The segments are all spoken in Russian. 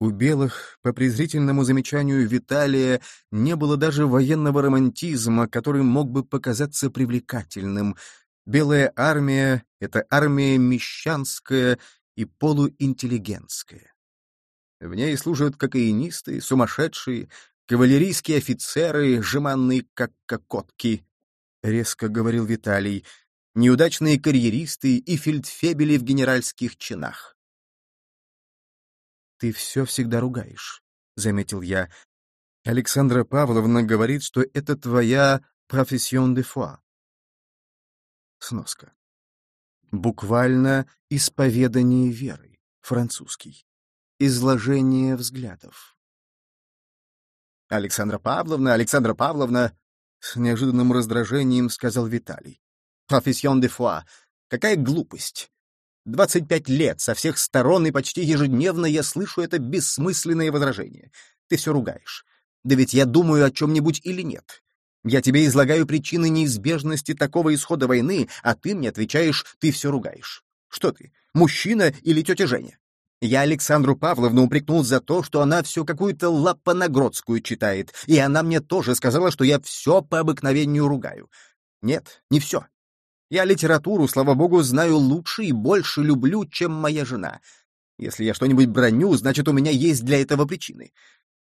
У белых, по презрительному замечанию Виталия, не было даже военного романтизма, который мог бы показаться привлекательным. Белая армия — это армия мещанская и полуинтеллигентская. В ней служат кокаинисты, сумасшедшие, кавалерийские офицеры, жеманные как кокотки, — резко говорил Виталий, неудачные карьеристы и фельдфебели в генеральских чинах. «Ты все всегда ругаешь», — заметил я. «Александра Павловна говорит, что это твоя профессион де foi». Сноска. Буквально «исповедание веры», французский. Изложение взглядов. «Александра Павловна, Александра Павловна!» С неожиданным раздражением сказал Виталий. «Профессион де foi. Какая глупость! Двадцать пять лет со всех сторон и почти ежедневно я слышу это бессмысленное возражение. Ты все ругаешь. Да ведь я думаю о чем-нибудь или нет. Я тебе излагаю причины неизбежности такого исхода войны, а ты мне отвечаешь, ты все ругаешь. Что ты, мужчина или тетя Женя? Я Александру Павловну упрекнул за то, что она все какую-то лапонагродскую читает, и она мне тоже сказала, что я все по обыкновению ругаю. Нет, не все. Я литературу, слава богу, знаю лучше и больше люблю, чем моя жена. Если я что-нибудь броню, значит, у меня есть для этого причины.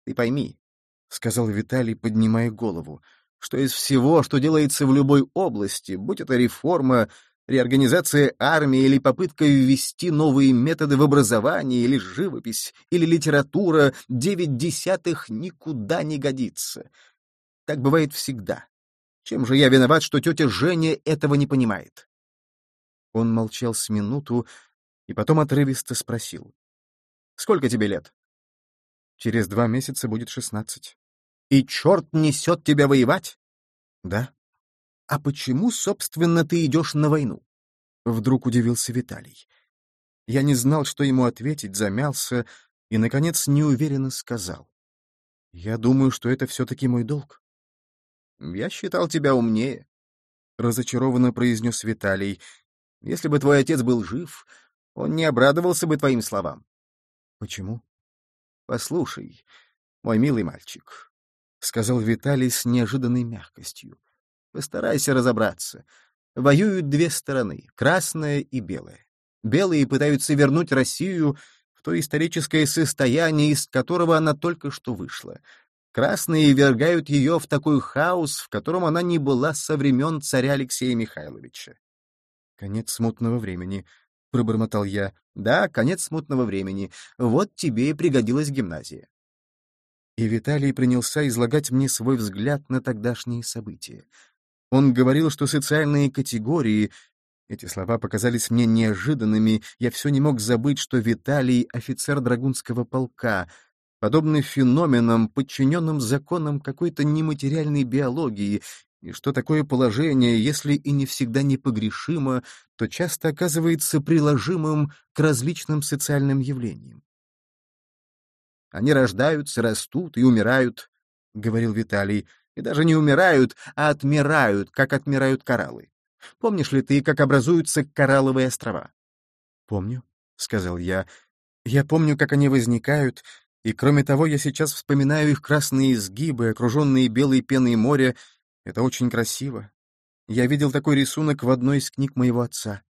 Ты пойми, — сказал Виталий, поднимая голову, — что из всего, что делается в любой области, будь это реформа, реорганизация армии или попытка ввести новые методы в образование или живопись, или литература, девять десятых никуда не годится. Так бывает всегда. Чем же я виноват, что тетя Женя этого не понимает? Он молчал с минуту и потом отрывисто спросил. «Сколько тебе лет?» «Через два месяца будет шестнадцать». «И черт несет тебя воевать?» «Да». «А почему, собственно, ты идешь на войну?» Вдруг удивился Виталий. Я не знал, что ему ответить, замялся и, наконец, неуверенно сказал. «Я думаю, что это все-таки мой долг». Я считал тебя умнее, — разочарованно произнес Виталий. Если бы твой отец был жив, он не обрадовался бы твоим словам. Почему? Послушай, мой милый мальчик, — сказал Виталий с неожиданной мягкостью. Постарайся разобраться. Воюют две стороны — красная и белая. Белые пытаются вернуть Россию в то историческое состояние, из которого она только что вышла — Красные вергают ее в такой хаос, в котором она не была со времен царя Алексея Михайловича. «Конец смутного времени», — пробормотал я. «Да, конец смутного времени. Вот тебе и пригодилась гимназия». И Виталий принялся излагать мне свой взгляд на тогдашние события. Он говорил, что социальные категории эти слова показались мне неожиданными, я все не мог забыть, что Виталий — офицер Драгунского полка, подобны феноменам, подчиненным законам какой-то нематериальной биологии, и что такое положение, если и не всегда непогрешимо, то часто оказывается приложимым к различным социальным явлениям. «Они рождаются, растут и умирают», — говорил Виталий, — «и даже не умирают, а отмирают, как отмирают кораллы. Помнишь ли ты, как образуются коралловые острова?» «Помню», — сказал я. «Я помню, как они возникают, и кроме того, я сейчас вспоминаю их красные изгибы, окруженные белой пеной моря. Это очень красиво. Я видел такой рисунок в одной из книг моего отца.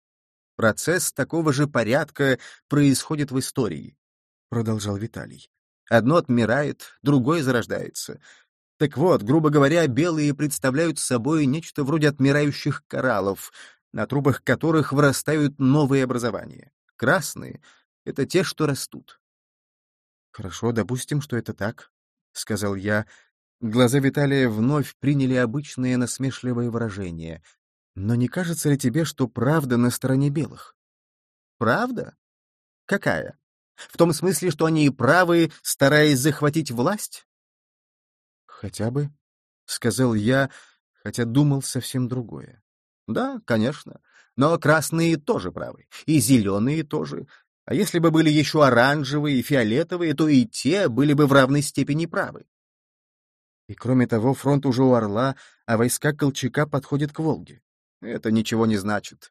Процесс такого же порядка происходит в истории, — продолжал Виталий. Одно отмирает, другое зарождается. Так вот, грубо говоря, белые представляют собой нечто вроде отмирающих кораллов, на трубах которых вырастают новые образования. Красные — это те, что растут. «Хорошо, допустим, что это так», — сказал я. Глаза Виталия вновь приняли обычное насмешливое выражение. «Но не кажется ли тебе, что правда на стороне белых?» «Правда? Какая? В том смысле, что они и правы, стараясь захватить власть?» «Хотя бы», — сказал я, хотя думал совсем другое. «Да, конечно. Но красные тоже правы, и зеленые тоже. А если бы были еще оранжевые и фиолетовые, то и те были бы в равной степени правы. И кроме того, фронт уже у Орла, а войска Колчака подходят к Волге. Это ничего не значит.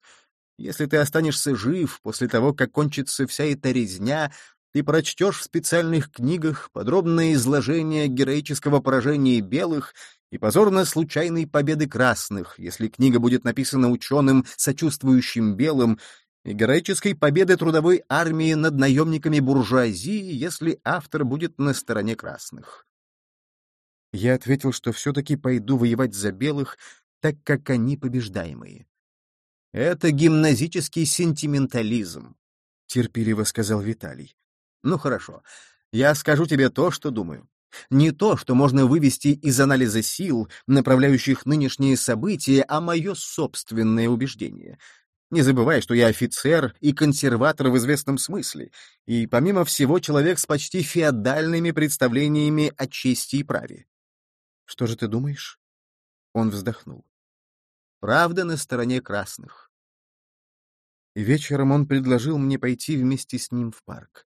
Если ты останешься жив после того, как кончится вся эта резня, ты прочтешь в специальных книгах подробное изложение героического поражения белых и позорно случайной победы красных, если книга будет написана ученым, сочувствующим белым, героической победы трудовой армии над наемниками буржуазии, если автор будет на стороне красных. Я ответил, что все-таки пойду воевать за белых, так как они побеждаемые. «Это гимназический сентиментализм», — терпеливо сказал Виталий. «Ну хорошо, я скажу тебе то, что думаю. Не то, что можно вывести из анализа сил, направляющих нынешние события, а мое собственное убеждение. Не забывай, что я офицер и консерватор в известном смысле, и, помимо всего, человек с почти феодальными представлениями о чести и праве. Что же ты думаешь? Он вздохнул. Правда на стороне красных. Вечером он предложил мне пойти вместе с ним в парк.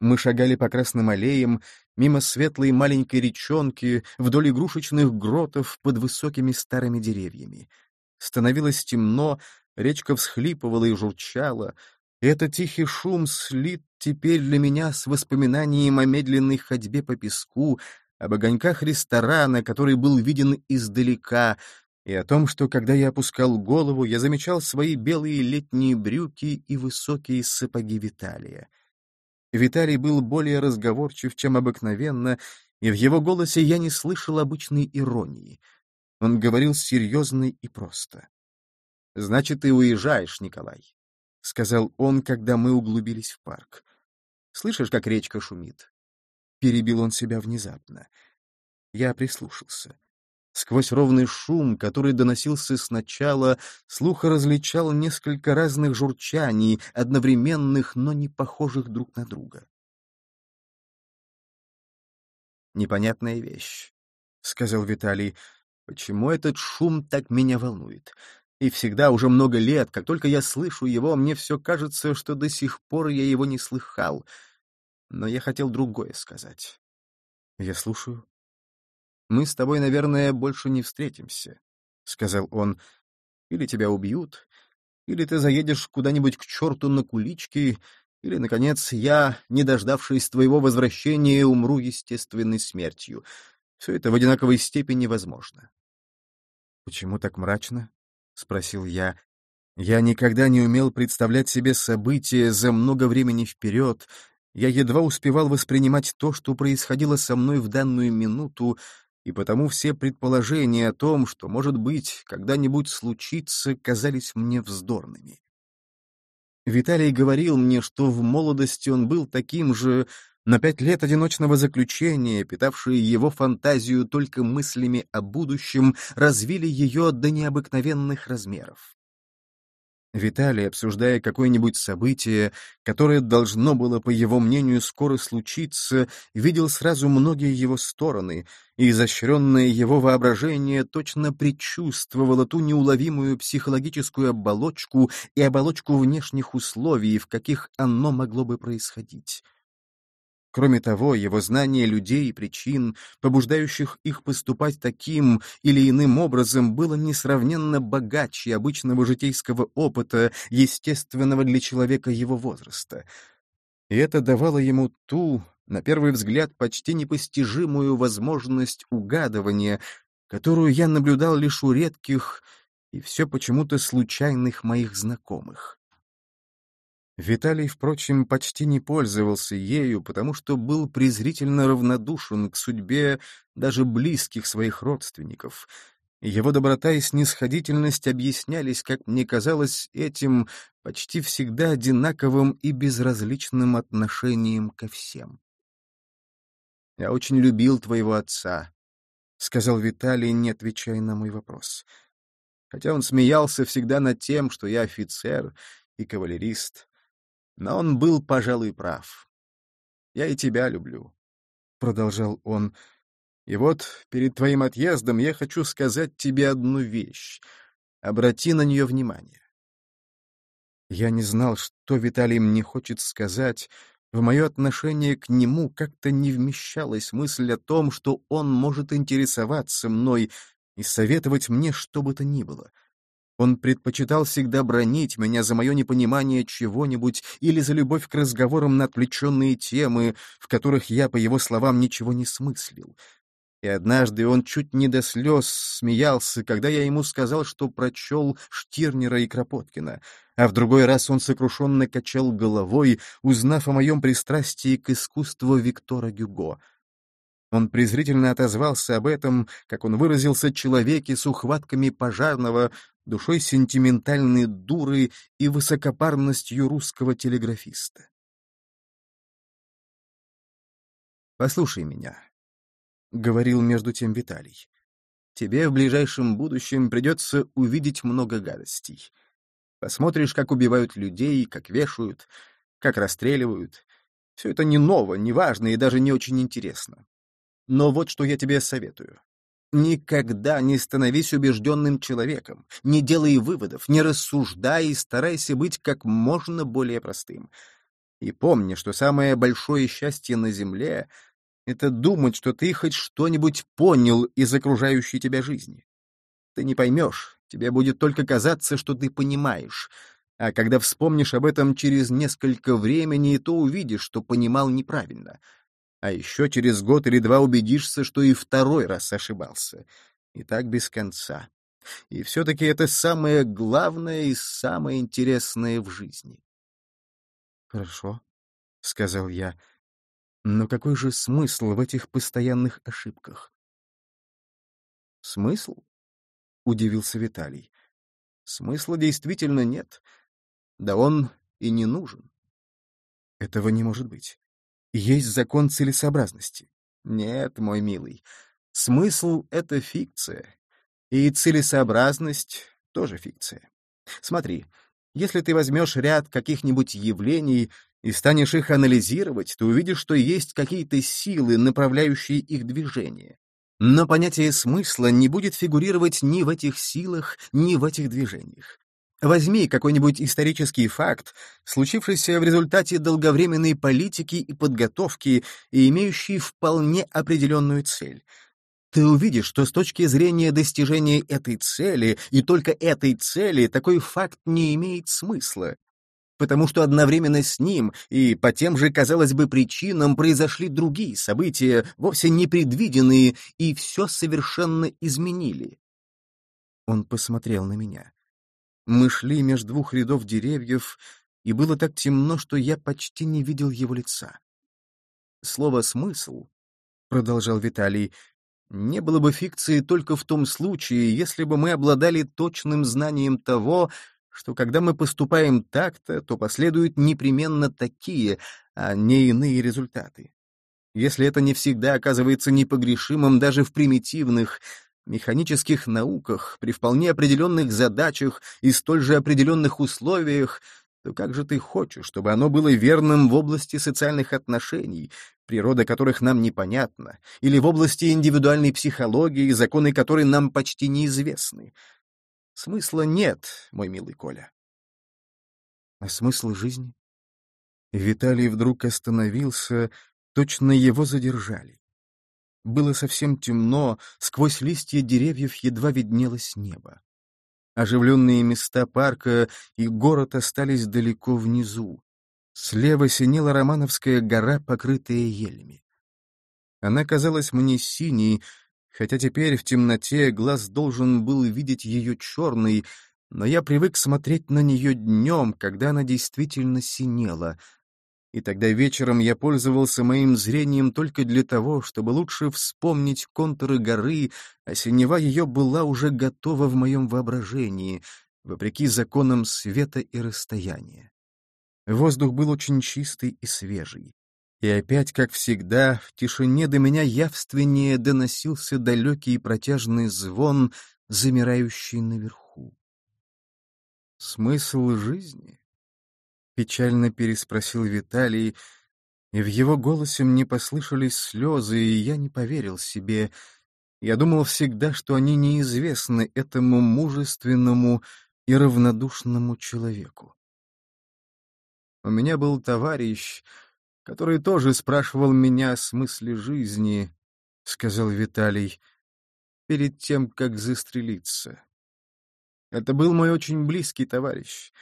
Мы шагали по красным аллеям, мимо светлой маленькой речонки, вдоль игрушечных гротов под высокими старыми деревьями. Становилось темно, речка всхлипывала и журчала. Этот тихий шум слит теперь для меня с воспоминанием о медленной ходьбе по песку, об огоньках ресторана, который был виден издалека, и о том, что, когда я опускал голову, я замечал свои белые летние брюки и высокие сапоги Виталия. Виталий был более разговорчив, чем обыкновенно, и в его голосе я не слышал обычной иронии. Он говорил серьезно и просто. «Значит, ты уезжаешь, Николай», — сказал он, когда мы углубились в парк. «Слышишь, как речка шумит?» Перебил он себя внезапно. Я прислушался. Сквозь ровный шум, который доносился сначала, слух различал несколько разных журчаний, одновременных, но не похожих друг на друга. «Непонятная вещь», — сказал Виталий. «Почему этот шум так меня волнует? И всегда, уже много лет, как только я слышу его, мне все кажется, что до сих пор я его не слыхал. Но я хотел другое сказать. Я слушаю. «Мы с тобой, наверное, больше не встретимся», — сказал он. «Или тебя убьют, или ты заедешь куда-нибудь к черту на кулички, или, наконец, я, не дождавшись твоего возвращения, умру естественной смертью. Все это в одинаковой степени возможно». «Почему так мрачно?» — спросил я. Я никогда не умел представлять себе события за много времени вперед, я едва успевал воспринимать то, что происходило со мной в данную минуту, и потому все предположения о том, что, может быть, когда-нибудь случится, казались мне вздорными. Виталий говорил мне, что в молодости он был таким же, на пять лет одиночного заключения, питавшие его фантазию только мыслями о будущем, развили ее до необыкновенных размеров. Виталий, обсуждая какое-нибудь событие, которое должно было, по его мнению, скоро случиться, видел сразу многие его стороны, и изощренное его воображение точно предчувствовало ту неуловимую психологическую оболочку и оболочку внешних условий, в каких оно могло бы происходить. Кроме того, его знание людей и причин, побуждающих их поступать таким или иным образом, было несравненно богаче обычного житейского опыта, естественного для человека его возраста. И это давало ему ту, на первый взгляд, почти непостижимую возможность угадывания, которую я наблюдал лишь у редких и все почему-то случайных моих знакомых. Виталий, впрочем, почти не пользовался ею, потому что был презрительно равнодушен к судьбе даже близких своих родственников. Его доброта и снисходительность объяснялись, как мне казалось, этим почти всегда одинаковым и безразличным отношением ко всем. «Я очень любил твоего отца», — сказал Виталий, не отвечая на мой вопрос. Хотя он смеялся всегда над тем, что я офицер и кавалерист. Но он был, пожалуй, прав. «Я и тебя люблю», — продолжал он. «И вот перед твоим отъездом я хочу сказать тебе одну вещь. Обрати на нее внимание». Я не знал, что Виталий мне хочет сказать. В мое отношение к нему как-то не вмещалась мысль о том, что он может интересоваться мной и советовать мне что бы то ни было. Он предпочитал всегда бронить меня за мое непонимание чего-нибудь или за любовь к разговорам на отвлеченные темы, в которых я, по его словам, ничего не смыслил. И однажды он чуть не до слез смеялся, когда я ему сказал, что прочел Штирнера и Кропоткина, а в другой раз он сокрушенно качал головой, узнав о моем пристрастии к искусству Виктора Гюго — он презрительно отозвался об этом, как он выразился, человеке с ухватками пожарного, душой сентиментальной дуры и высокопарностью русского телеграфиста. «Послушай меня», — говорил между тем Виталий. «Тебе в ближайшем будущем придется увидеть много гадостей. Посмотришь, как убивают людей, как вешают, как расстреливают. Все это не ново, не важно и даже не очень интересно. Но вот что я тебе советую. Никогда не становись убежденным человеком, не делай выводов, не рассуждай и старайся быть как можно более простым. И помни, что самое большое счастье на Земле — это думать, что ты хоть что-нибудь понял из окружающей тебя жизни. Ты не поймешь, тебе будет только казаться, что ты понимаешь, а когда вспомнишь об этом через несколько времени, то увидишь, что понимал неправильно — а еще через год или два убедишься, что и второй раз ошибался. И так без конца. И все-таки это самое главное и самое интересное в жизни. «Хорошо», — сказал я. «Но какой же смысл в этих постоянных ошибках?» «Смысл?» — удивился Виталий. «Смысла действительно нет. Да он и не нужен». «Этого не может быть есть закон целесообразности. Нет, мой милый, смысл — это фикция, и целесообразность — тоже фикция. Смотри, если ты возьмешь ряд каких-нибудь явлений и станешь их анализировать, то увидишь, что есть какие-то силы, направляющие их движение. Но понятие смысла не будет фигурировать ни в этих силах, ни в этих движениях. Возьми какой-нибудь исторический факт, случившийся в результате долговременной политики и подготовки и имеющий вполне определенную цель. Ты увидишь, что с точки зрения достижения этой цели и только этой цели такой факт не имеет смысла, потому что одновременно с ним и по тем же, казалось бы, причинам произошли другие события, вовсе непредвиденные, и все совершенно изменили. Он посмотрел на меня. Мы шли между двух рядов деревьев, и было так темно, что я почти не видел его лица. Слово «смысл», — продолжал Виталий, — не было бы фикции только в том случае, если бы мы обладали точным знанием того, что когда мы поступаем так-то, то последуют непременно такие, а не иные результаты. Если это не всегда оказывается непогрешимым даже в примитивных, механических науках, при вполне определенных задачах и столь же определенных условиях, то как же ты хочешь, чтобы оно было верным в области социальных отношений, природа которых нам непонятна, или в области индивидуальной психологии, законы которой нам почти неизвестны? Смысла нет, мой милый Коля. А смысл жизни? Виталий вдруг остановился, точно его задержали. Было совсем темно, сквозь листья деревьев едва виднелось небо. Оживленные места парка и город остались далеко внизу. Слева синела Романовская гора, покрытая елями. Она казалась мне синей, хотя теперь в темноте глаз должен был видеть ее черной, но я привык смотреть на нее днем, когда она действительно синела — и тогда вечером я пользовался моим зрением только для того, чтобы лучше вспомнить контуры горы, а синева ее была уже готова в моем воображении, вопреки законам света и расстояния. Воздух был очень чистый и свежий. И опять, как всегда, в тишине до меня явственнее доносился далекий и протяжный звон, замирающий наверху. Смысл жизни? Печально переспросил Виталий, и в его голосе мне послышались слезы, и я не поверил себе. Я думал всегда, что они неизвестны этому мужественному и равнодушному человеку. У меня был товарищ, который тоже спрашивал меня о смысле жизни, — сказал Виталий, — перед тем, как застрелиться. Это был мой очень близкий товарищ,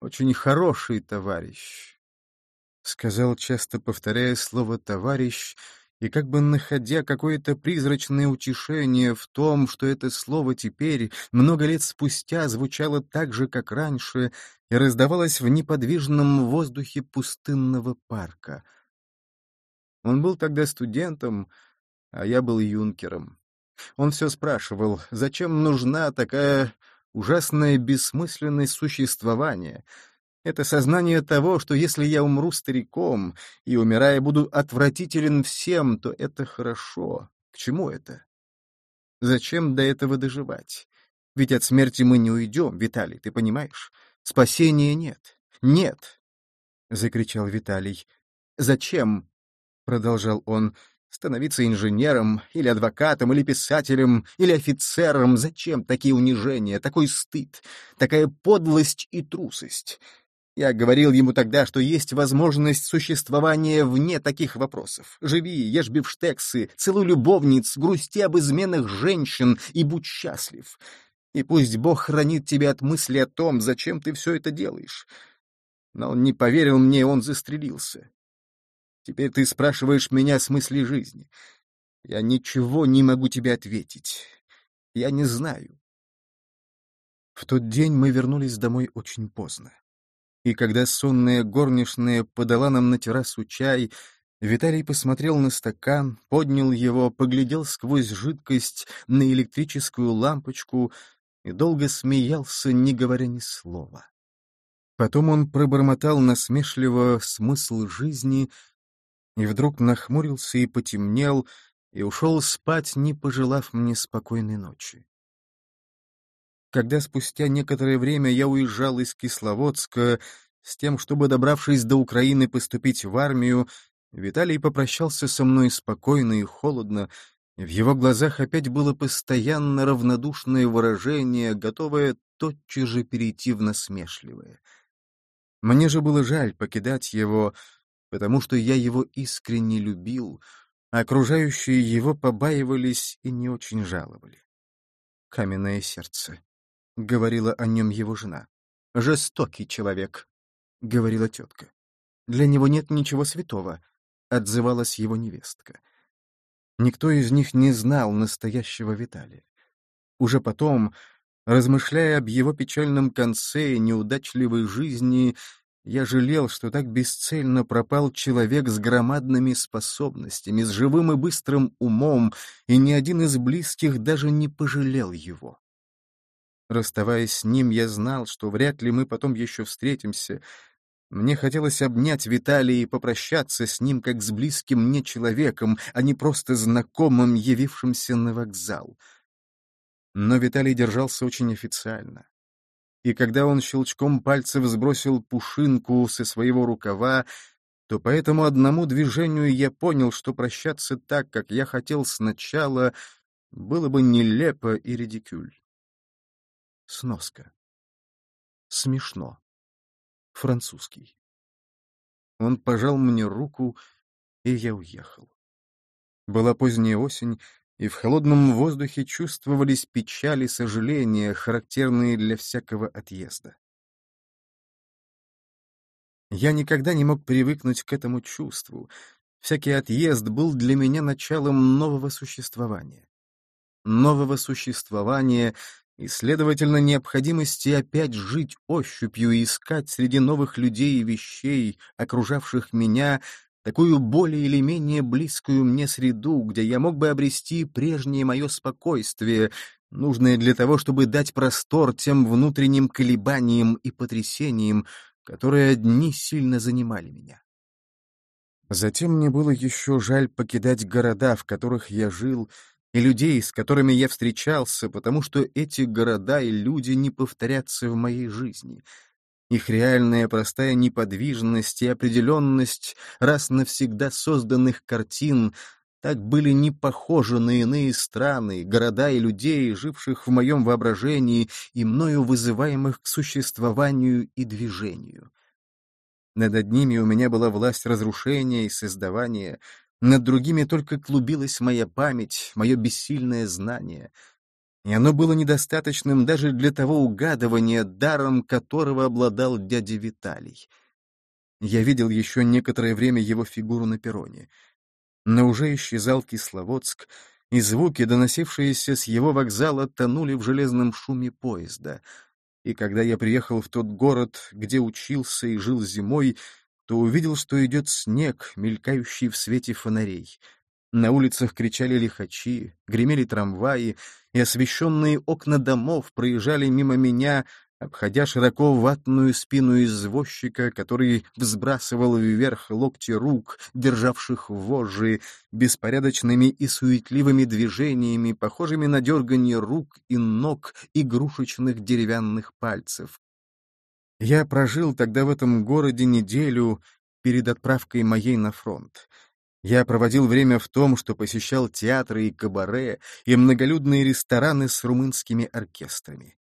очень хороший товарищ, — сказал, часто повторяя слово «товарищ», и как бы находя какое-то призрачное утешение в том, что это слово теперь, много лет спустя, звучало так же, как раньше, и раздавалось в неподвижном воздухе пустынного парка. Он был тогда студентом, а я был юнкером. Он все спрашивал, зачем нужна такая ужасное бессмысленность существования — это сознание того, что если я умру стариком и, умирая, буду отвратителен всем, то это хорошо. К чему это? Зачем до этого доживать? Ведь от смерти мы не уйдем, Виталий, ты понимаешь? Спасения нет. Нет! — закричал Виталий. «Зачем?» — продолжал он. «Становиться инженером, или адвокатом, или писателем, или офицером? Зачем такие унижения, такой стыд, такая подлость и трусость? Я говорил ему тогда, что есть возможность существования вне таких вопросов. Живи, ешь бифштексы, целуй любовниц, грусти об изменах женщин и будь счастлив. И пусть Бог хранит тебя от мысли о том, зачем ты все это делаешь. Но он не поверил мне, он застрелился. Теперь ты спрашиваешь меня о смысле жизни. Я ничего не могу тебе ответить. Я не знаю. В тот день мы вернулись домой очень поздно и когда сонная горничная подала нам на террасу чай, Виталий посмотрел на стакан, поднял его, поглядел сквозь жидкость на электрическую лампочку и долго смеялся, не говоря ни слова. Потом он пробормотал насмешливо смысл жизни и вдруг нахмурился и потемнел, и ушел спать, не пожелав мне спокойной ночи. Когда спустя некоторое время я уезжал из Кисловодска с тем, чтобы, добравшись до Украины, поступить в армию, Виталий попрощался со мной спокойно и холодно, в его глазах опять было постоянно равнодушное выражение, готовое тотчас же перейти в насмешливое. Мне же было жаль покидать его, потому что я его искренне любил, а окружающие его побаивались и не очень жаловали. Каменное сердце. — говорила о нем его жена. «Жестокий человек», — говорила тетка. «Для него нет ничего святого», — отзывалась его невестка. Никто из них не знал настоящего Виталия. Уже потом, размышляя об его печальном конце и неудачливой жизни, я жалел, что так бесцельно пропал человек с громадными способностями, с живым и быстрым умом, и ни один из близких даже не пожалел его. Расставаясь с ним, я знал, что вряд ли мы потом еще встретимся. Мне хотелось обнять Виталия и попрощаться с ним как с близким мне человеком, а не просто знакомым, явившимся на вокзал. Но Виталий держался очень официально. И когда он щелчком пальцев сбросил пушинку со своего рукава, то по этому одному движению я понял, что прощаться так, как я хотел сначала, было бы нелепо и редикюль. Сноска. Смешно. Французский. Он пожал мне руку, и я уехал. Была поздняя осень, и в холодном воздухе чувствовались печали и сожаления, характерные для всякого отъезда. Я никогда не мог привыкнуть к этому чувству. Всякий отъезд был для меня началом нового существования. Нового существования, и, следовательно, необходимости опять жить ощупью и искать среди новых людей и вещей, окружавших меня, такую более или менее близкую мне среду, где я мог бы обрести прежнее мое спокойствие, нужное для того, чтобы дать простор тем внутренним колебаниям и потрясениям, которые одни сильно занимали меня. Затем мне было еще жаль покидать города, в которых я жил, и людей, с которыми я встречался, потому что эти города и люди не повторятся в моей жизни. Их реальная простая неподвижность и определенность раз навсегда созданных картин так были не похожи на иные страны, города и людей, живших в моем воображении и мною вызываемых к существованию и движению. Над одними у меня была власть разрушения и создавания — над другими только клубилась моя память, мое бессильное знание. И оно было недостаточным даже для того угадывания, даром которого обладал дядя Виталий. Я видел еще некоторое время его фигуру на перроне. Но уже исчезал Кисловодск, и звуки, доносившиеся с его вокзала, тонули в железном шуме поезда. И когда я приехал в тот город, где учился и жил зимой, то увидел, что идет снег, мелькающий в свете фонарей — на улицах кричали лихачи, гремели трамваи, и освещенные окна домов проезжали мимо меня, обходя широко ватную спину извозчика, который взбрасывал вверх локти рук, державших вожжи, беспорядочными и суетливыми движениями, похожими на дерганье рук и ног игрушечных деревянных пальцев. Я прожил тогда в этом городе неделю перед отправкой моей на фронт. Я проводил время в том, что посещал театры и кабаре, и многолюдные рестораны с румынскими оркестрами.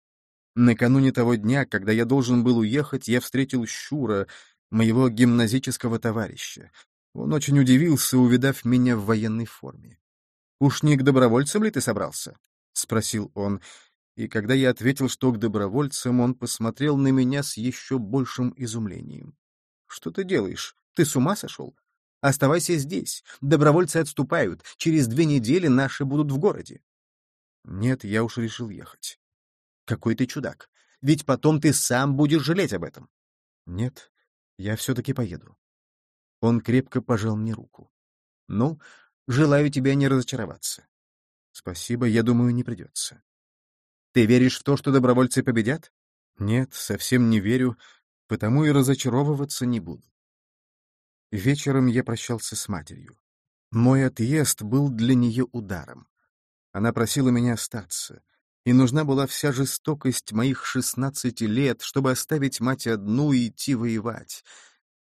Накануне того дня, когда я должен был уехать, я встретил Щура, моего гимназического товарища. Он очень удивился, увидав меня в военной форме. «Уж не к добровольцам ли ты собрался?» — спросил он. И когда я ответил, что к добровольцам, он посмотрел на меня с еще большим изумлением. «Что ты делаешь? Ты с ума сошел? Оставайся здесь. Добровольцы отступают. Через две недели наши будут в городе. Нет, я уж решил ехать. Какой ты чудак. Ведь потом ты сам будешь жалеть об этом. Нет, я все-таки поеду. Он крепко пожал мне руку. Ну, желаю тебя не разочароваться. Спасибо, я думаю, не придется. Ты веришь в то, что добровольцы победят? Нет, совсем не верю, потому и разочаровываться не буду. Вечером я прощался с матерью. Мой отъезд был для нее ударом. Она просила меня остаться, и нужна была вся жестокость моих шестнадцати лет, чтобы оставить мать одну и идти воевать.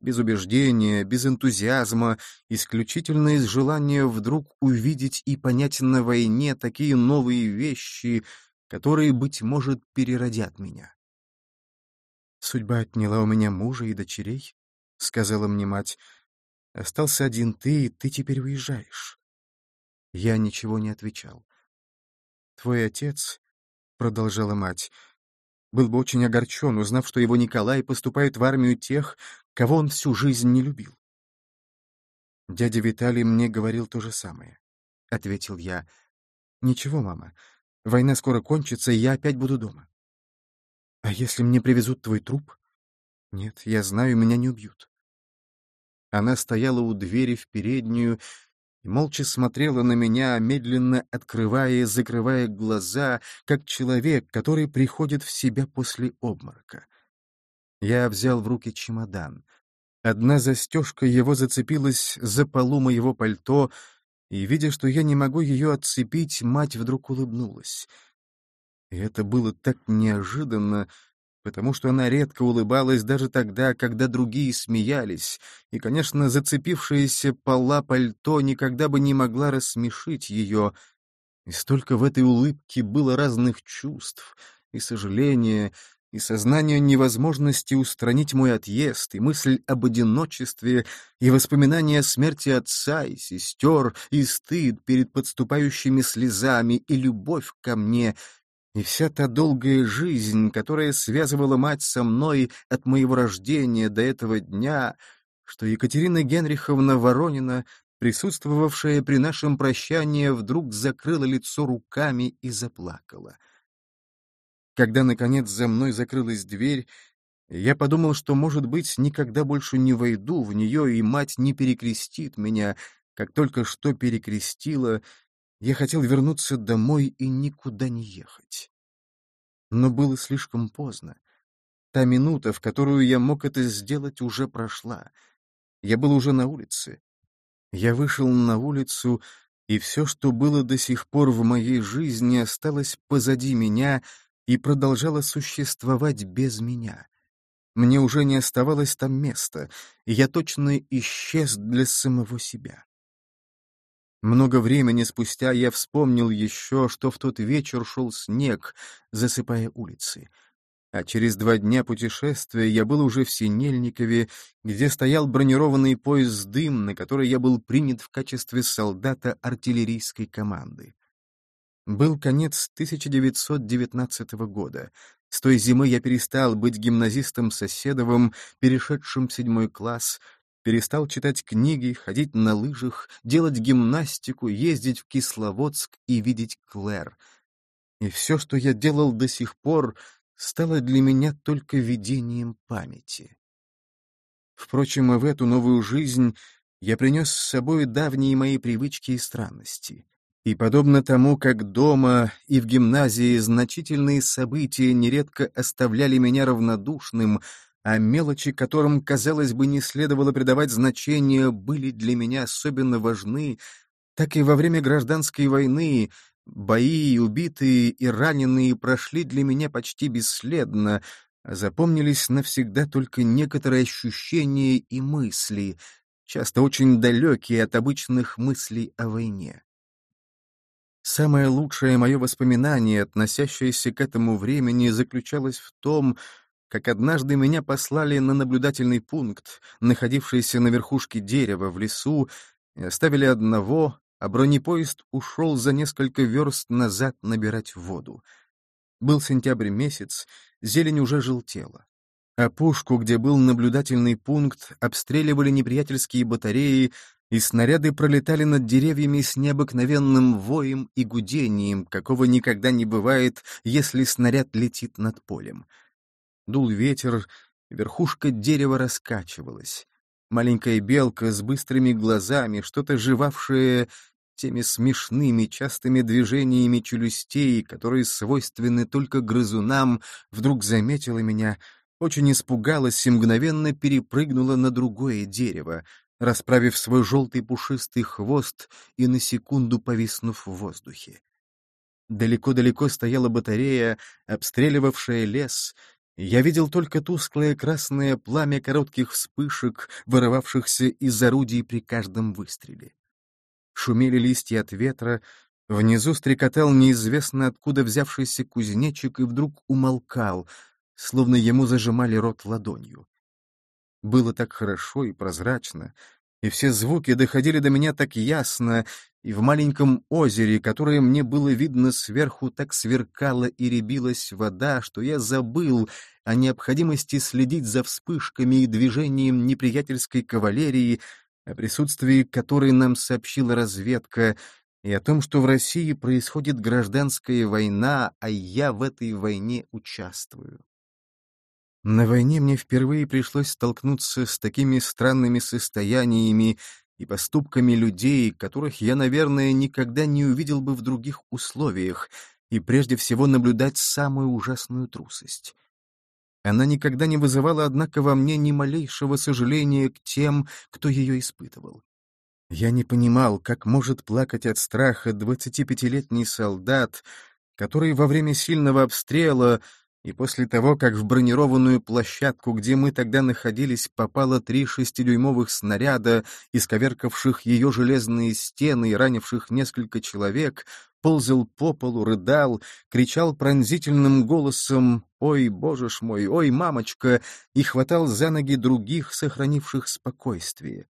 Без убеждения, без энтузиазма, исключительно из желания вдруг увидеть и понять на войне такие новые вещи, которые, быть может, переродят меня. «Судьба отняла у меня мужа и дочерей», — сказала мне мать, — Остался один ты, и ты теперь уезжаешь. Я ничего не отвечал. Твой отец, — продолжала мать, — был бы очень огорчен, узнав, что его Николай поступает в армию тех, кого он всю жизнь не любил. Дядя Виталий мне говорил то же самое. — ответил я. «Ничего, мама. Война скоро кончится, и я опять буду дома». «А если мне привезут твой труп?» «Нет, я знаю, меня не убьют». Она стояла у двери в переднюю и молча смотрела на меня, медленно открывая и закрывая глаза, как человек, который приходит в себя после обморока. Я взял в руки чемодан. Одна застежка его зацепилась за полу моего пальто, и, видя, что я не могу ее отцепить, мать вдруг улыбнулась. И это было так неожиданно, потому что она редко улыбалась даже тогда, когда другие смеялись, и, конечно, зацепившаяся пола пальто никогда бы не могла рассмешить ее. И столько в этой улыбке было разных чувств, и сожаления, и сознание невозможности устранить мой отъезд, и мысль об одиночестве, и воспоминания о смерти отца и сестер, и стыд перед подступающими слезами, и любовь ко мне — и вся та долгая жизнь, которая связывала мать со мной от моего рождения до этого дня, что Екатерина Генриховна Воронина, присутствовавшая при нашем прощании, вдруг закрыла лицо руками и заплакала. Когда, наконец, за мной закрылась дверь, я подумал, что, может быть, никогда больше не войду в нее, и мать не перекрестит меня, как только что перекрестила, я хотел вернуться домой и никуда не ехать. Но было слишком поздно. Та минута, в которую я мог это сделать, уже прошла. Я был уже на улице. Я вышел на улицу, и все, что было до сих пор в моей жизни, осталось позади меня и продолжало существовать без меня. Мне уже не оставалось там места, и я точно исчез для самого себя. Много времени спустя я вспомнил еще, что в тот вечер шел снег, засыпая улицы. А через два дня путешествия я был уже в Синельникове, где стоял бронированный поезд «Дым», на который я был принят в качестве солдата артиллерийской команды. Был конец 1919 года. С той зимы я перестал быть гимназистом Соседовым, перешедшим в седьмой класс, перестал читать книги, ходить на лыжах, делать гимнастику, ездить в Кисловодск и видеть Клэр. И все, что я делал до сих пор, стало для меня только видением памяти. Впрочем, и в эту новую жизнь я принес с собой давние мои привычки и странности. И подобно тому, как дома и в гимназии значительные события нередко оставляли меня равнодушным, а мелочи, которым, казалось бы, не следовало придавать значения, были для меня особенно важны, так и во время гражданской войны бои, убитые и раненые прошли для меня почти бесследно, а запомнились навсегда только некоторые ощущения и мысли, часто очень далекие от обычных мыслей о войне. Самое лучшее мое воспоминание, относящееся к этому времени, заключалось в том, как однажды меня послали на наблюдательный пункт, находившийся на верхушке дерева в лесу, и оставили одного, а бронепоезд ушел за несколько верст назад набирать воду. Был сентябрь месяц, зелень уже желтела. А пушку, где был наблюдательный пункт, обстреливали неприятельские батареи, и снаряды пролетали над деревьями с необыкновенным воем и гудением, какого никогда не бывает, если снаряд летит над полем. Дул ветер, верхушка дерева раскачивалась. Маленькая белка с быстрыми глазами, что-то жевавшее теми смешными частыми движениями челюстей, которые свойственны только грызунам, вдруг заметила меня, очень испугалась и мгновенно перепрыгнула на другое дерево, расправив свой желтый пушистый хвост и на секунду повиснув в воздухе. Далеко-далеко стояла батарея, обстреливавшая лес. Я видел только тусклое красное пламя коротких вспышек, вырывавшихся из орудий при каждом выстреле. Шумели листья от ветра, внизу стрекотал неизвестно откуда взявшийся кузнечик и вдруг умолкал, словно ему зажимали рот ладонью. Было так хорошо и прозрачно, и все звуки доходили до меня так ясно, и в маленьком озере, которое мне было видно сверху, так сверкала и рябилась вода, что я забыл о необходимости следить за вспышками и движением неприятельской кавалерии, о присутствии которой нам сообщила разведка, и о том, что в России происходит гражданская война, а я в этой войне участвую. На войне мне впервые пришлось столкнуться с такими странными состояниями и поступками людей, которых я, наверное, никогда не увидел бы в других условиях, и прежде всего наблюдать самую ужасную трусость. Она никогда не вызывала, однако, во мне ни малейшего сожаления к тем, кто ее испытывал. Я не понимал, как может плакать от страха двадцатипятилетний солдат, который во время сильного обстрела и после того, как в бронированную площадку, где мы тогда находились, попало три шестидюймовых снаряда, исковеркавших ее железные стены и ранивших несколько человек, ползал по полу, рыдал, кричал пронзительным голосом «Ой, боже ж мой! Ой, мамочка!» и хватал за ноги других, сохранивших спокойствие.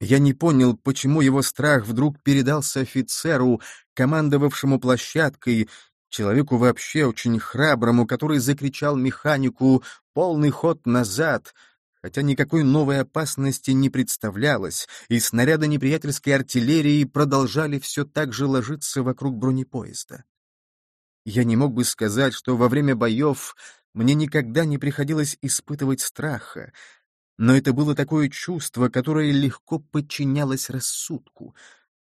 Я не понял, почему его страх вдруг передался офицеру, командовавшему площадкой, человеку вообще очень храброму, который закричал механику «полный ход назад», хотя никакой новой опасности не представлялось, и снаряды неприятельской артиллерии продолжали все так же ложиться вокруг бронепоезда. Я не мог бы сказать, что во время боев мне никогда не приходилось испытывать страха, но это было такое чувство, которое легко подчинялось рассудку —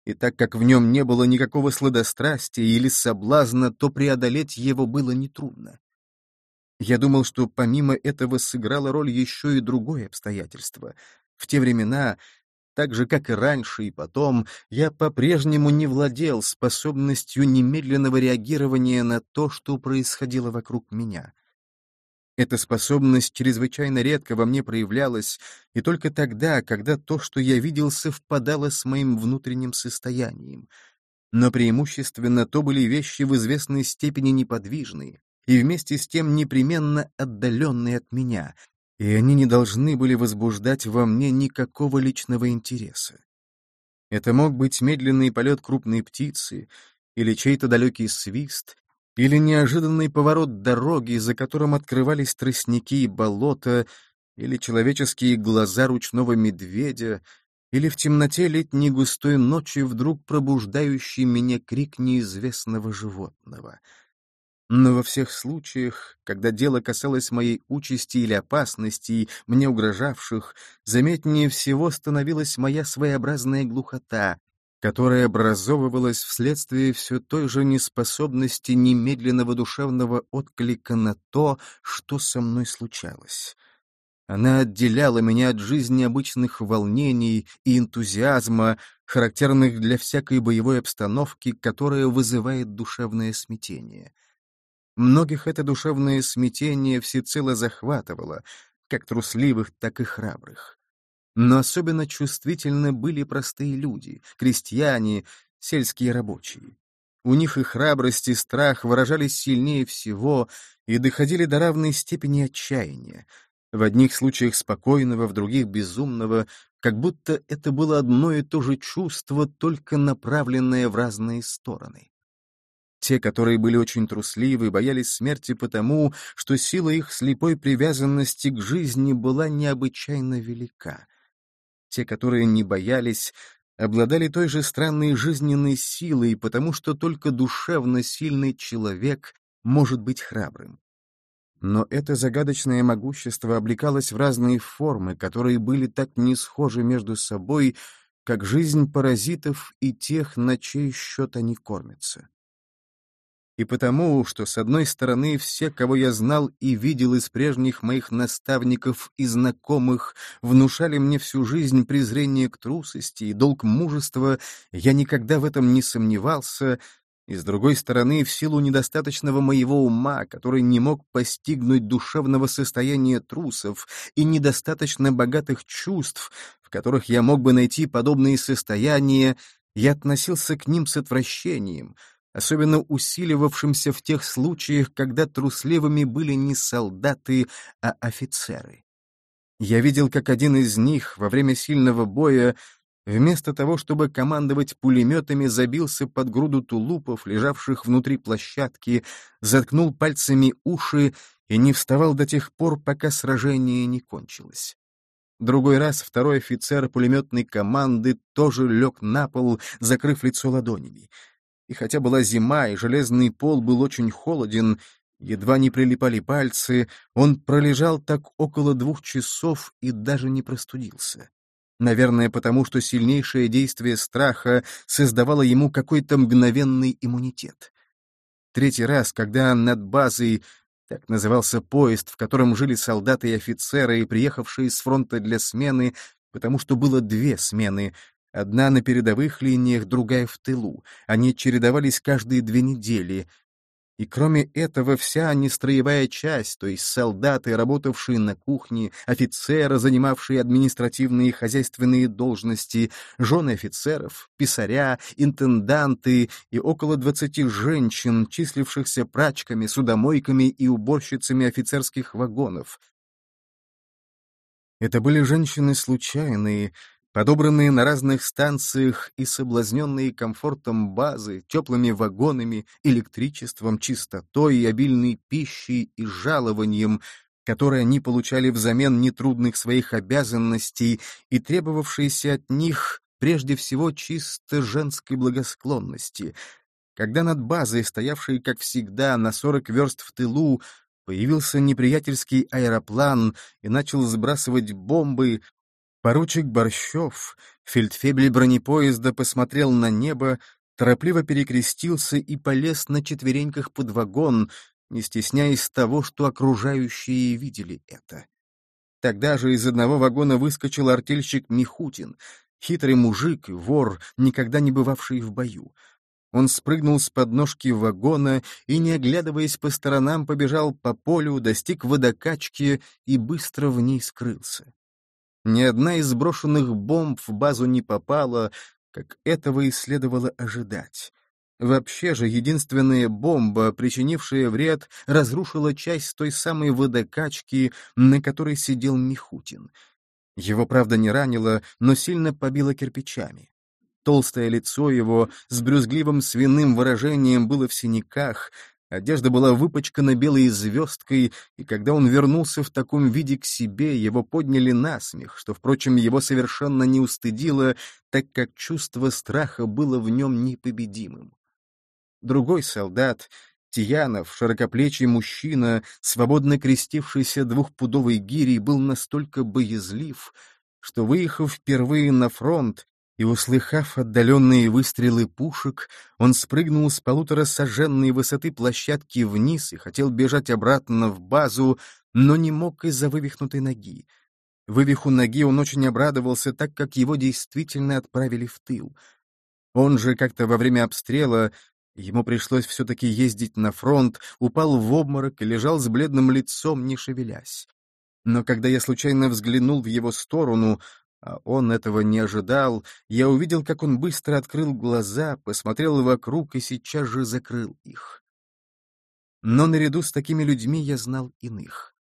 и так как в нем не было никакого сладострастия или соблазна, то преодолеть его было нетрудно. Я думал, что помимо этого сыграло роль еще и другое обстоятельство. В те времена, так же, как и раньше и потом, я по-прежнему не владел способностью немедленного реагирования на то, что происходило вокруг меня. Эта способность чрезвычайно редко во мне проявлялась, и только тогда, когда то, что я видел, совпадало с моим внутренним состоянием. Но преимущественно то были вещи в известной степени неподвижные, и вместе с тем непременно отдаленные от меня, и они не должны были возбуждать во мне никакого личного интереса. Это мог быть медленный полет крупной птицы, или чей-то далекий свист, или неожиданный поворот дороги, за которым открывались тростники и болота, или человеческие глаза ручного медведя, или в темноте летней густой ночи вдруг пробуждающий меня крик неизвестного животного. Но во всех случаях, когда дело касалось моей участи или опасностей, мне угрожавших, заметнее всего становилась моя своеобразная глухота, которая образовывалась вследствие все той же неспособности немедленного душевного отклика на то, что со мной случалось. Она отделяла меня от жизни обычных волнений и энтузиазма, характерных для всякой боевой обстановки, которая вызывает душевное смятение. Многих это душевное смятение всецело захватывало, как трусливых, так и храбрых. Но особенно чувствительны были простые люди, крестьяне, сельские рабочие. У них и храбрость, и страх выражались сильнее всего и доходили до равной степени отчаяния, в одних случаях спокойного, в других безумного, как будто это было одно и то же чувство, только направленное в разные стороны. Те, которые были очень трусливы, боялись смерти потому, что сила их слепой привязанности к жизни была необычайно велика. Те, которые не боялись, обладали той же странной жизненной силой, потому что только душевно сильный человек может быть храбрым. Но это загадочное могущество облекалось в разные формы, которые были так не схожи между собой, как жизнь паразитов и тех, на чей счет они кормятся. И потому, что, с одной стороны, все, кого я знал и видел из прежних моих наставников и знакомых, внушали мне всю жизнь презрение к трусости и долг мужества, я никогда в этом не сомневался, и, с другой стороны, в силу недостаточного моего ума, который не мог постигнуть душевного состояния трусов и недостаточно богатых чувств, в которых я мог бы найти подобные состояния, я относился к ним с отвращением, особенно усиливавшимся в тех случаях, когда трусливыми были не солдаты, а офицеры. Я видел, как один из них во время сильного боя вместо того, чтобы командовать пулеметами, забился под груду тулупов, лежавших внутри площадки, заткнул пальцами уши и не вставал до тех пор, пока сражение не кончилось. Другой раз второй офицер пулеметной команды тоже лег на пол, закрыв лицо ладонями. И хотя была зима, и железный пол был очень холоден, едва не прилипали пальцы, он пролежал так около двух часов и даже не простудился. Наверное, потому что сильнейшее действие страха создавало ему какой-то мгновенный иммунитет. Третий раз, когда над базой, так назывался поезд, в котором жили солдаты и офицеры, приехавшие с фронта для смены, потому что было две смены, одна на передовых линиях, другая в тылу. Они чередовались каждые две недели, и кроме этого, вся нестроевая часть, то есть солдаты, работавшие на кухне, офицеры, занимавшие административные и хозяйственные должности, жены офицеров, писаря, интенданты и около двадцати женщин, числившихся прачками, судомойками и уборщицами офицерских вагонов. Это были женщины случайные, подобранные на разных станциях и соблазненные комфортом базы, теплыми вагонами, электричеством, чистотой и обильной пищей и жалованием, которые они получали взамен нетрудных своих обязанностей и требовавшиеся от них прежде всего чисто женской благосклонности. Когда над базой, стоявшей, как всегда, на сорок верст в тылу, появился неприятельский аэроплан и начал сбрасывать бомбы, Поручик Борщев, фельдфебель бронепоезда, посмотрел на небо, торопливо перекрестился и полез на четвереньках под вагон, не стесняясь того, что окружающие видели это. Тогда же из одного вагона выскочил артельщик Михутин, хитрый мужик вор, никогда не бывавший в бою. Он спрыгнул с подножки вагона и, не оглядываясь по сторонам, побежал по полю, достиг водокачки и быстро в ней скрылся. Ни одна из сброшенных бомб в базу не попала, как этого и следовало ожидать. Вообще же, единственная бомба, причинившая вред, разрушила часть той самой водокачки, на которой сидел Михутин. Его, правда, не ранило, но сильно побило кирпичами. Толстое лицо его с брюзгливым свиным выражением было в синяках, одежда была выпачкана белой звездкой, и когда он вернулся в таком виде к себе, его подняли на смех, что, впрочем, его совершенно не устыдило, так как чувство страха было в нем непобедимым. Другой солдат, Тиянов, широкоплечий мужчина, свободно крестившийся двухпудовой гирей, был настолько боязлив, что, выехав впервые на фронт и услыхав отдаленные выстрелы пушек, он спрыгнул с полутора сожженной высоты площадки вниз и хотел бежать обратно в базу, но не мог из-за вывихнутой ноги. Вывиху ноги он очень обрадовался, так как его действительно отправили в тыл. Он же как-то во время обстрела Ему пришлось все-таки ездить на фронт, упал в обморок и лежал с бледным лицом, не шевелясь. Но когда я случайно взглянул в его сторону, он этого не ожидал, я увидел, как он быстро открыл глаза, посмотрел вокруг и сейчас же закрыл их. Но наряду с такими людьми я знал иных.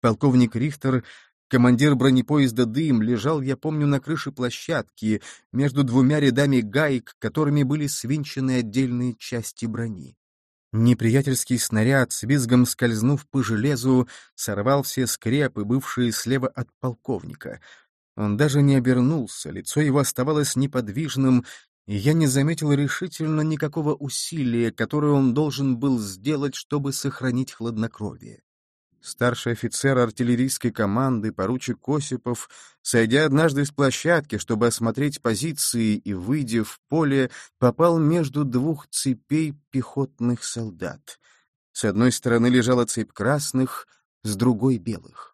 Полковник Рихтер Командир бронепоезда «Дым» лежал, я помню, на крыше площадки, между двумя рядами гаек, которыми были свинчены отдельные части брони. Неприятельский снаряд, с визгом скользнув по железу, сорвал все скрепы, бывшие слева от полковника. Он даже не обернулся, лицо его оставалось неподвижным, и я не заметил решительно никакого усилия, которое он должен был сделать, чтобы сохранить хладнокровие. Старший офицер артиллерийской команды, поручик Осипов, сойдя однажды с площадки, чтобы осмотреть позиции и, выйдя в поле, попал между двух цепей пехотных солдат. С одной стороны лежала цепь красных, с другой — белых.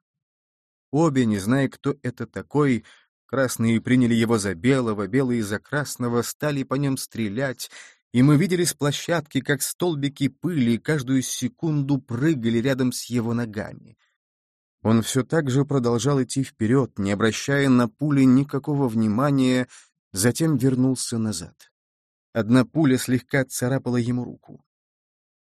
Обе, не зная, кто это такой, красные приняли его за белого, белые за красного, стали по нем стрелять, и мы видели с площадки, как столбики пыли каждую секунду прыгали рядом с его ногами. Он все так же продолжал идти вперед, не обращая на пули никакого внимания, затем вернулся назад. Одна пуля слегка царапала ему руку.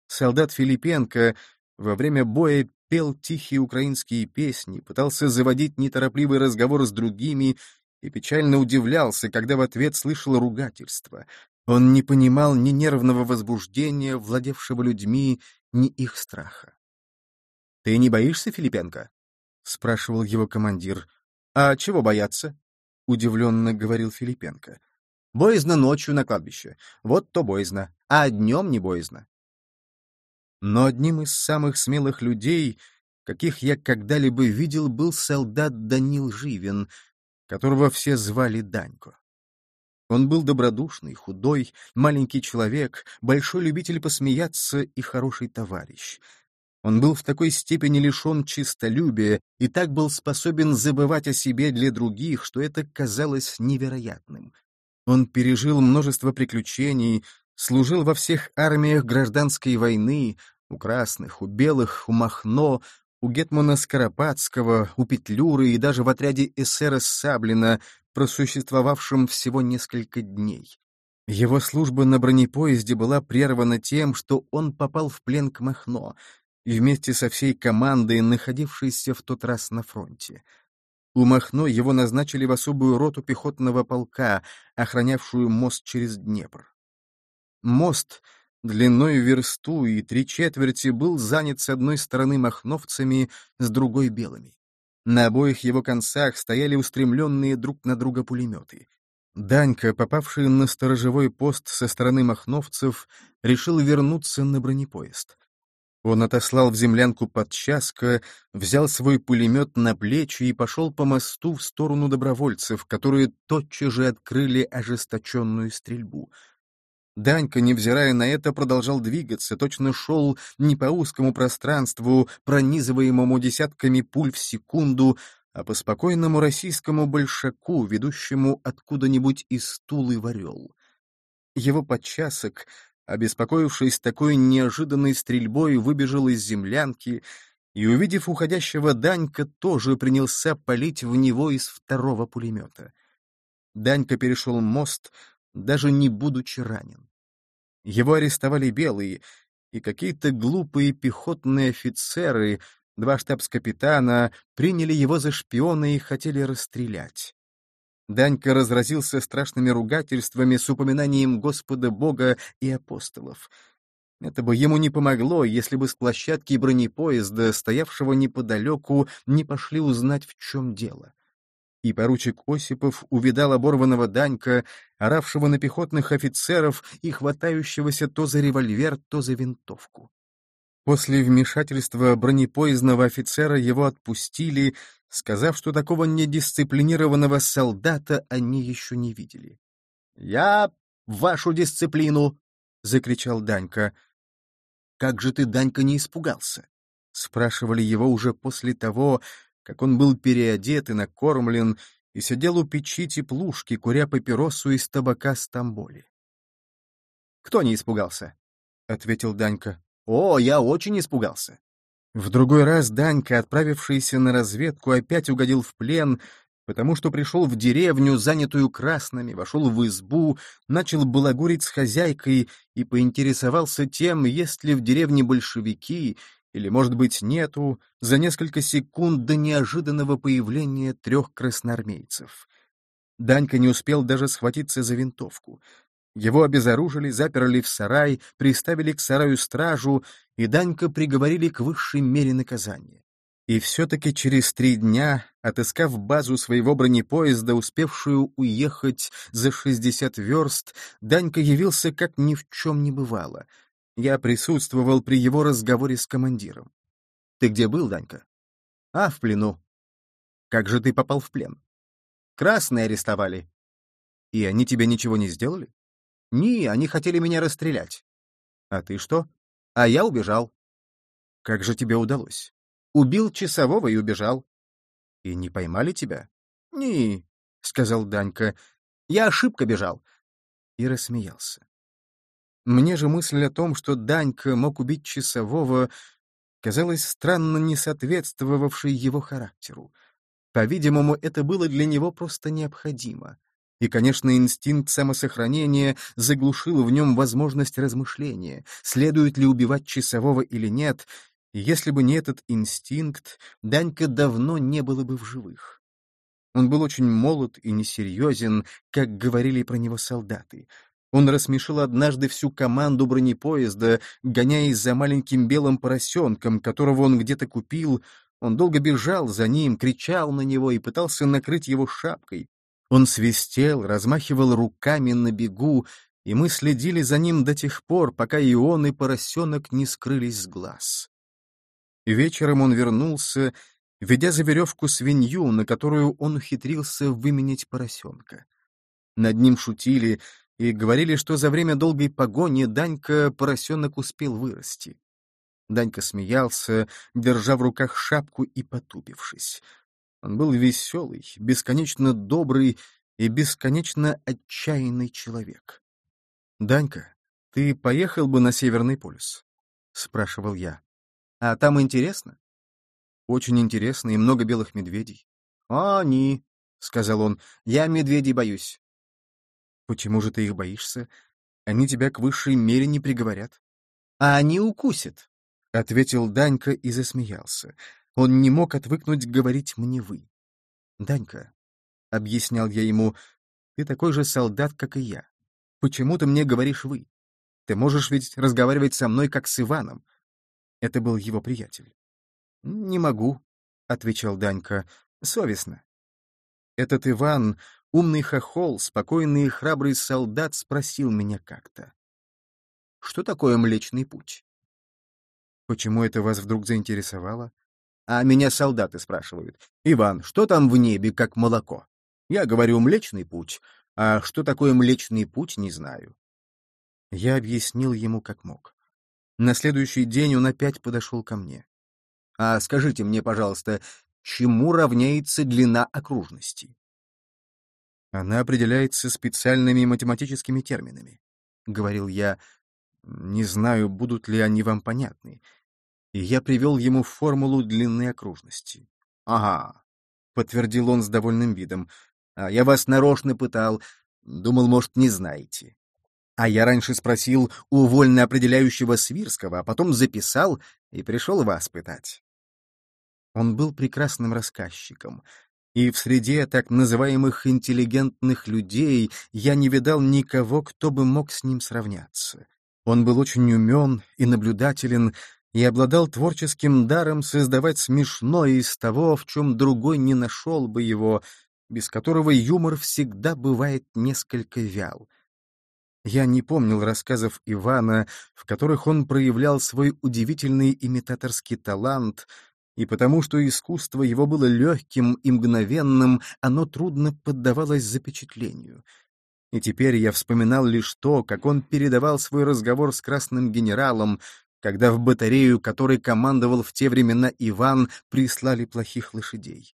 Солдат Филипенко во время боя пел тихие украинские песни, пытался заводить неторопливый разговор с другими и печально удивлялся, когда в ответ слышал ругательство. Он не понимал ни нервного возбуждения, владевшего людьми, ни их страха. — Ты не боишься, Филипенко? — спрашивал его командир. — А чего бояться? — удивленно говорил Филипенко. — Боязно ночью на кладбище. Вот то боязно. А днем не боязно. Но одним из самых смелых людей, каких я когда-либо видел, был солдат Данил Живин, которого все звали Данько. Он был добродушный, худой, маленький человек, большой любитель посмеяться и хороший товарищ. Он был в такой степени лишен чистолюбия и так был способен забывать о себе для других, что это казалось невероятным. Он пережил множество приключений, служил во всех армиях гражданской войны, у красных, у белых, у Махно, у Гетмана Скоропадского, у Петлюры и даже в отряде эсера Саблина, просуществовавшем всего несколько дней. Его служба на бронепоезде была прервана тем, что он попал в плен к Махно и вместе со всей командой, находившейся в тот раз на фронте. У Махно его назначили в особую роту пехотного полка, охранявшую мост через Днепр. Мост длиной версту и три четверти был занят с одной стороны махновцами, с другой — белыми. На обоих его концах стояли устремленные друг на друга пулеметы. Данька, попавший на сторожевой пост со стороны махновцев, решил вернуться на бронепоезд. Он отослал в землянку подчаска, взял свой пулемет на плечи и пошел по мосту в сторону добровольцев, которые тотчас же открыли ожесточенную стрельбу — Данька, невзирая на это, продолжал двигаться, точно шел не по узкому пространству, пронизываемому десятками пуль в секунду, а по спокойному российскому большаку, ведущему откуда-нибудь из Тулы в Орел. Его подчасок, обеспокоившись такой неожиданной стрельбой, выбежал из землянки и, увидев уходящего Данька, тоже принялся палить в него из второго пулемета. Данька перешел мост, даже не будучи ранен. Его арестовали белые, и какие-то глупые пехотные офицеры, два штабс-капитана, приняли его за шпиона и хотели расстрелять. Данька разразился страшными ругательствами с упоминанием Господа Бога и апостолов. Это бы ему не помогло, если бы с площадки бронепоезда, стоявшего неподалеку, не пошли узнать, в чем дело. И поручик Осипов увидал оборванного Данька, оравшего на пехотных офицеров и хватающегося то за револьвер, то за винтовку. После вмешательства бронепоездного офицера его отпустили, сказав, что такого недисциплинированного солдата они еще не видели. — Я вашу дисциплину! — закричал Данька. — Как же ты, Данька, не испугался? — спрашивали его уже после того, как он был переодет и накормлен, и сидел у печи теплушки, куря папиросу из табака Стамболи. «Кто не испугался?» — ответил Данька. «О, я очень испугался. В другой раз Данька, отправившийся на разведку, опять угодил в плен, потому что пришел в деревню, занятую красными, вошел в избу, начал балагурить с хозяйкой и поинтересовался тем, есть ли в деревне большевики, или, может быть, нету, за несколько секунд до неожиданного появления трех красноармейцев. Данька не успел даже схватиться за винтовку. Его обезоружили, заперли в сарай, приставили к сараю стражу, и Данька приговорили к высшей мере наказания. И все-таки через три дня, отыскав базу своего бронепоезда, успевшую уехать за шестьдесят верст, Данька явился как ни в чем не бывало. Я присутствовал при его разговоре с командиром. «Ты где был, Данька?» «А, в плену». «Как же ты попал в плен?» «Красные арестовали». «И они тебе ничего не сделали?» «Не, они хотели меня расстрелять». «А ты что?» «А я убежал». «Как же тебе удалось?» «Убил часового и убежал». «И не поймали тебя?» «Не», — сказал Данька, — «я ошибка бежал». И рассмеялся. Мне же мысль о том, что Данька мог убить часового, казалась странно не соответствовавшей его характеру. По-видимому, это было для него просто необходимо. И, конечно, инстинкт самосохранения заглушил в нем возможность размышления, следует ли убивать часового или нет, если бы не этот инстинкт, Данька давно не было бы в живых. Он был очень молод и несерьезен, как говорили про него солдаты. Он рассмешил однажды всю команду бронепоезда, гоняясь за маленьким белым поросенком, которого он где-то купил. Он долго бежал за ним, кричал на него и пытался накрыть его шапкой, он свистел, размахивал руками на бегу, и мы следили за ним до тех пор, пока и он, и поросенок не скрылись с глаз. Вечером он вернулся, ведя за веревку свинью, на которую он ухитрился выменять поросенка. Над ним шутили и говорили, что за время долгой погони Данька поросенок успел вырасти. Данька смеялся, держа в руках шапку и потупившись. Он был веселый, бесконечно добрый и бесконечно отчаянный человек. «Данька, ты поехал бы на Северный полюс?» — спрашивал я. «А там интересно?» «Очень интересно и много белых медведей». «А, не», — сказал он, — «я медведей боюсь». «Почему же ты их боишься? Они тебя к высшей мере не приговорят». «А они укусят», — ответил Данька и засмеялся. Он не мог отвыкнуть говорить мне «вы». «Данька», — объяснял я ему, — «ты такой же солдат, как и я. Почему ты мне говоришь «вы»? Ты можешь ведь разговаривать со мной, как с Иваном». Это был его приятель. «Не могу», — отвечал Данька, — «совестно». Этот Иван, умный хохол, спокойный и храбрый солдат, спросил меня как-то. «Что такое Млечный Путь?» Почему это вас вдруг заинтересовало? А меня солдаты спрашивают. «Иван, что там в небе, как молоко?» Я говорю «Млечный путь», а что такое Млечный путь, не знаю. Я объяснил ему как мог. На следующий день он опять подошел ко мне. «А скажите мне, пожалуйста, чему равняется длина окружности?» «Она определяется специальными математическими терминами», — говорил я. «Не знаю, будут ли они вам понятны и я привел ему формулу длины окружности. «Ага», — подтвердил он с довольным видом, — «а я вас нарочно пытал, думал, может, не знаете». А я раньше спросил у вольно определяющего Свирского, а потом записал и пришел вас пытать. Он был прекрасным рассказчиком. И в среде так называемых интеллигентных людей я не видал никого, кто бы мог с ним сравняться. Он был очень умен и наблюдателен, и обладал творческим даром создавать смешное из того, в чем другой не нашел бы его, без которого юмор всегда бывает несколько вял. Я не помнил рассказов Ивана, в которых он проявлял свой удивительный имитаторский талант, и потому что искусство его было легким и мгновенным, оно трудно поддавалось запечатлению. И теперь я вспоминал лишь то, как он передавал свой разговор с красным генералом, когда в батарею, которой командовал в те времена Иван, прислали плохих лошадей.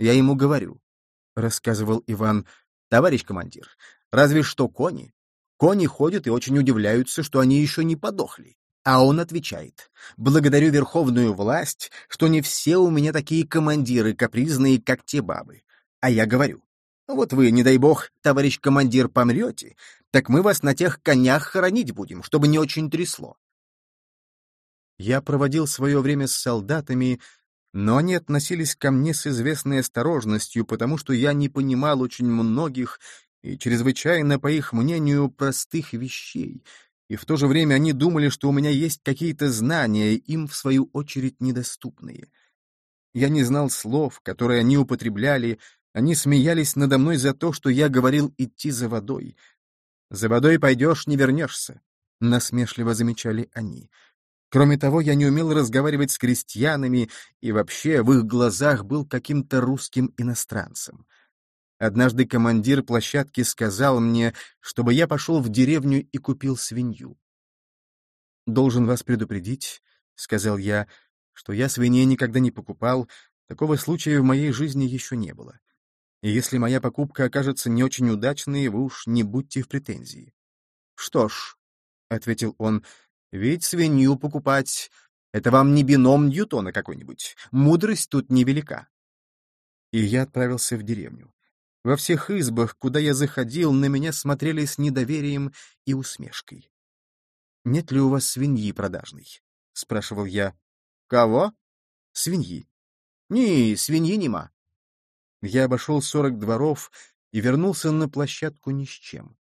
Я ему говорю, — рассказывал Иван, — товарищ командир, разве что кони. Кони ходят и очень удивляются, что они еще не подохли. А он отвечает, «Благодарю верховную власть, что не все у меня такие командиры капризные, как те бабы». А я говорю, «Вот вы, не дай бог, товарищ командир, помрете, так мы вас на тех конях хоронить будем, чтобы не очень трясло». Я проводил свое время с солдатами, но они относились ко мне с известной осторожностью, потому что я не понимал очень многих и чрезвычайно, по их мнению, простых вещей, и в то же время они думали, что у меня есть какие-то знания, им, в свою очередь, недоступные. Я не знал слов, которые они употребляли, они смеялись надо мной за то, что я говорил идти за водой. «За водой пойдешь, не вернешься», — насмешливо замечали они. Кроме того, я не умел разговаривать с крестьянами и вообще в их глазах был каким-то русским иностранцем. Однажды командир площадки сказал мне, чтобы я пошел в деревню и купил свинью. «Должен вас предупредить», — сказал я, — «что я свиней никогда не покупал, такого случая в моей жизни еще не было. И если моя покупка окажется не очень удачной, вы уж не будьте в претензии». «Что ж», — ответил он, — «ведь свинью покупать — это вам не бином Ньютона какой-нибудь, мудрость тут невелика». И я отправился в деревню. Во всех избах, куда я заходил, на меня смотрели с недоверием и усмешкой. «Нет ли у вас свиньи продажной?» — спрашивал я. «Кого?» «Свиньи». «Не, свиньи нема». Я обошел сорок дворов и вернулся на площадку ни с чем.